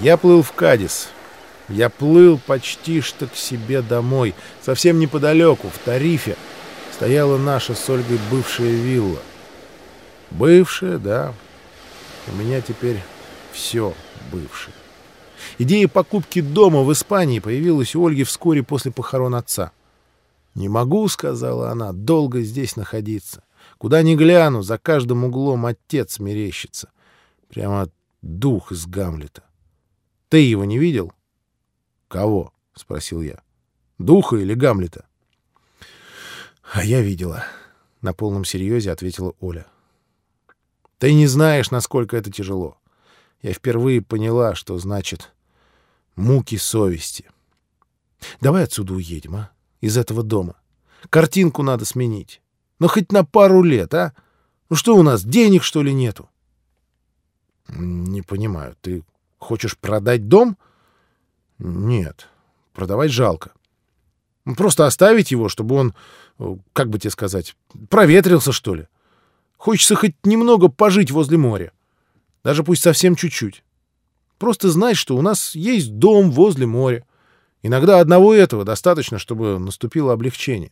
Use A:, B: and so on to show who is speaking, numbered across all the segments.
A: Я плыл в Кадис. Я плыл почти что к себе домой. Совсем неподалеку, в Тарифе, стояла наша с Ольгой бывшая вилла. Бывшая, да. У меня теперь все бывшее. Идея покупки дома в Испании появилась у Ольги вскоре после похорон отца. «Не могу», — сказала она, — «долго здесь находиться. Куда ни гляну, за каждым углом отец мерещится. Прямо дух из Гамлета. Ты его не видел?» «Кого?» — спросил я. «Духа или Гамлета?» «А я видела», — на полном серьезе ответила Оля. «Ты не знаешь, насколько это тяжело. Я впервые поняла, что значит муки совести. Давай отсюда уедем, а? Из этого дома. Картинку надо сменить. Ну, хоть на пару лет, а? Ну что у нас, денег, что ли, нету? Не понимаю, ты хочешь продать дом? Нет, продавать жалко. Просто оставить его, чтобы он, как бы тебе сказать, проветрился, что ли. Хочется хоть немного пожить возле моря. Даже пусть совсем чуть-чуть. Просто знай, что у нас есть дом возле моря. Иногда одного этого достаточно, чтобы наступило облегчение.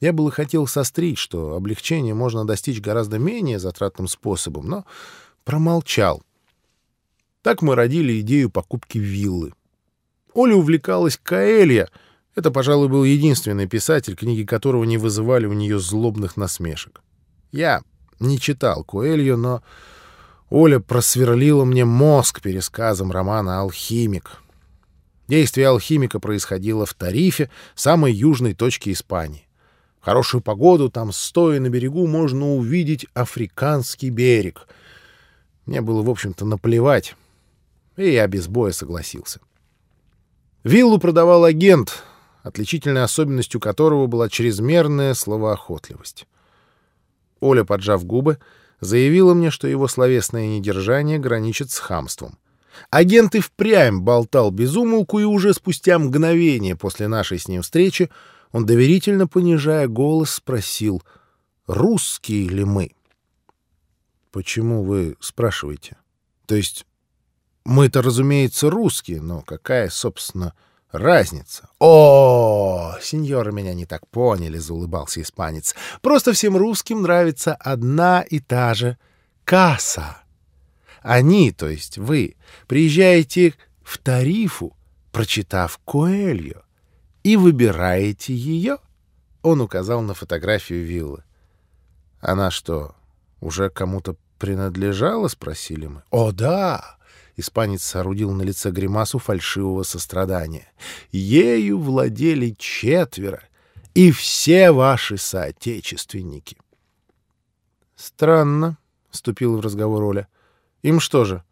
A: Я было хотел сострить, что облегчение можно достичь гораздо менее затратным способом, но промолчал. Так мы родили идею покупки виллы. Оля увлекалась Каэлья. Это, пожалуй, был единственный писатель, книги которого не вызывали у нее злобных насмешек. Я не читал Коэльо, но Оля просверлила мне мозг пересказом романа «Алхимик». Действие алхимика происходило в Тарифе, самой южной точке Испании. В хорошую погоду там, стоя на берегу, можно увидеть африканский берег. Мне было, в общем-то, наплевать, и я без боя согласился. Виллу продавал агент, отличительной особенностью которого была чрезмерная словоохотливость. Оля, поджав губы, — заявила мне, что его словесное недержание граничит с хамством. Агент и впрямь болтал без умолку, и уже спустя мгновение после нашей с ним встречи он, доверительно понижая голос, спросил, русские ли мы? «Почему вы спрашиваете? То есть мы-то, разумеется, русские, но какая, собственно, разница. О, сеньоры меня не так поняли, заулыбался испанец. Просто всем русским нравится одна и та же касса. Они, то есть вы, приезжаете в Тарифу, прочитав Коэльо, и выбираете ее. Он указал на фотографию виллы. Она что, уже кому-то принадлежала, спросили мы. О, да! Испанец соорудил на лице гримасу фальшивого сострадания. «Ею владели четверо, и все ваши соотечественники». «Странно», — вступил в разговор Оля. «Им что же,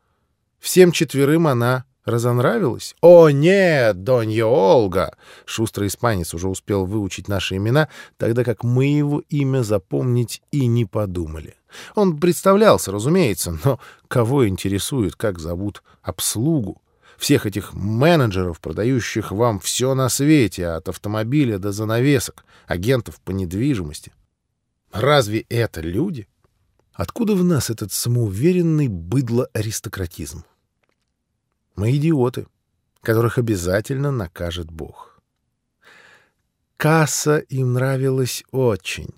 A: всем четверым она разонравилась?» «О, нет, Донья Олга!» Шустрый испанец уже успел выучить наши имена, тогда как мы его имя запомнить и не подумали. Он представлялся, разумеется, но кого интересует, как зовут обслугу? Всех этих менеджеров, продающих вам все на свете, от автомобиля до занавесок, агентов по недвижимости. Разве это люди? Откуда в нас этот самоуверенный быдло-аристократизм? Мы идиоты, которых обязательно накажет Бог. Касса им нравилась очень.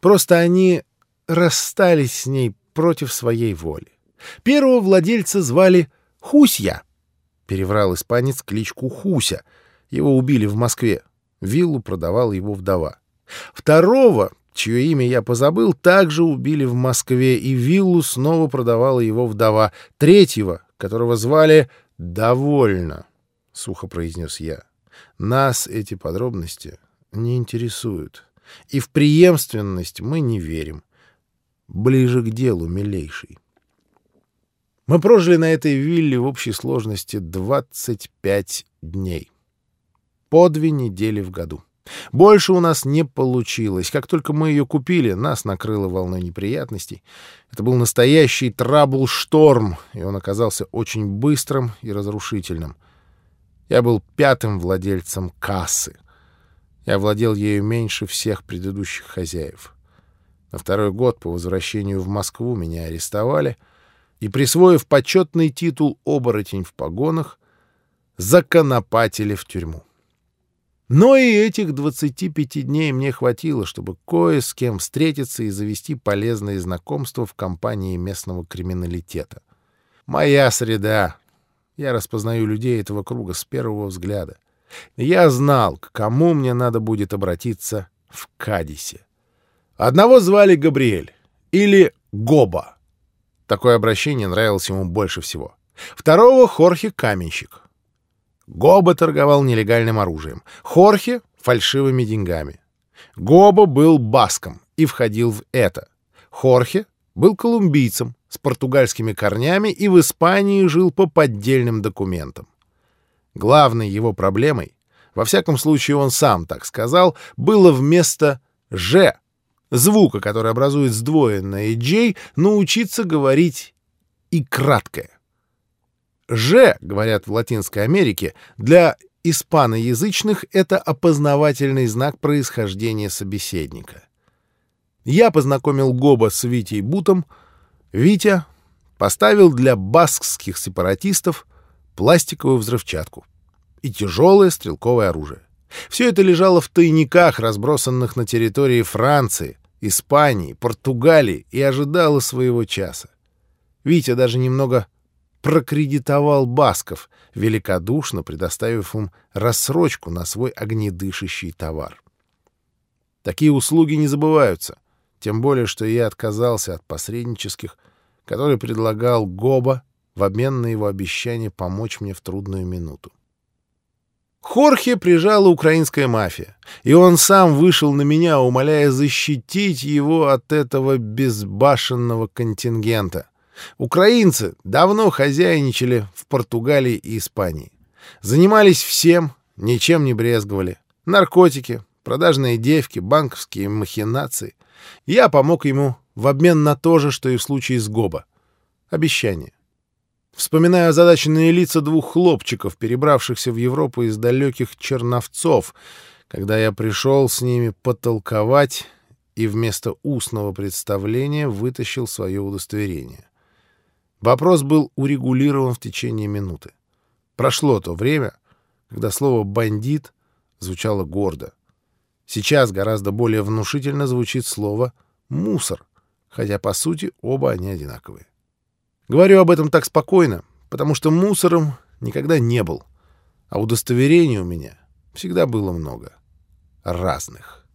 A: Просто они расстались с ней против своей воли. Первого владельца звали Хусья. Переврал испанец кличку Хуся. Его убили в Москве. Виллу продавала его вдова. Второго, чье имя я позабыл, также убили в Москве, и виллу снова продавала его вдова. Третьего, которого звали «Довольно», — сухо произнес я. «Нас эти подробности не интересуют, и в преемственность мы не верим. Ближе к делу, милейший. Мы прожили на этой вилле в общей сложности 25 дней. По две недели в году. Больше у нас не получилось. Как только мы ее купили, нас накрыло волной неприятностей. Это был настоящий трабл-шторм, и он оказался очень быстрым и разрушительным. Я был пятым владельцем кассы. Я владел ею меньше всех предыдущих хозяев. На второй год по возвращению в Москву меня арестовали, и, присвоив почетный титул «оборотень в погонах», законопатили в тюрьму. Но и этих 25 дней мне хватило, чтобы кое с кем встретиться и завести полезные знакомства в компании местного криминалитета. Моя среда. Я распознаю людей этого круга с первого взгляда. Я знал, к кому мне надо будет обратиться в Кадисе. Одного звали Габриэль или Гоба. Такое обращение нравилось ему больше всего. Второго — Хорхе Каменщик. Гоба торговал нелегальным оружием. Хорхе — фальшивыми деньгами. Гоба был баском и входил в это. Хорхе был колумбийцем с португальскими корнями и в Испании жил по поддельным документам. Главной его проблемой, во всяком случае он сам так сказал, было вместо «ж» звука, который образует сдвоенное «j», научиться говорить и краткое. «Ж», говорят в Латинской Америке, для испаноязычных это опознавательный знак происхождения собеседника. Я познакомил Гоба с Витей Бутом. Витя поставил для баскских сепаратистов пластиковую взрывчатку и тяжелое стрелковое оружие. Все это лежало в тайниках, разбросанных на территории Франции, Испании, Португалии, и ожидало своего часа. Витя даже немного прокредитовал Басков, великодушно предоставив им рассрочку на свой огнедышащий товар. Такие услуги не забываются, тем более, что я отказался от посреднических, которые предлагал Гоба в обмен на его обещание помочь мне в трудную минуту. Хорхе прижала украинская мафия, и он сам вышел на меня, умоляя защитить его от этого безбашенного контингента. Украинцы давно хозяйничали в Португалии и Испании. Занимались всем, ничем не брезговали. Наркотики, продажные девки, банковские махинации. Я помог ему в обмен на то же, что и в случае с Гоба. Обещание. Вспоминаю озадаченные лица двух хлопчиков, перебравшихся в Европу из далеких Черновцов, когда я пришел с ними потолковать и вместо устного представления вытащил свое удостоверение. Вопрос был урегулирован в течение минуты. Прошло то время, когда слово «бандит» звучало гордо. Сейчас гораздо более внушительно звучит слово «мусор», хотя, по сути, оба они одинаковые. Говорю об этом так спокойно, потому что мусором никогда не был, а удостоверений у меня всегда было много разных.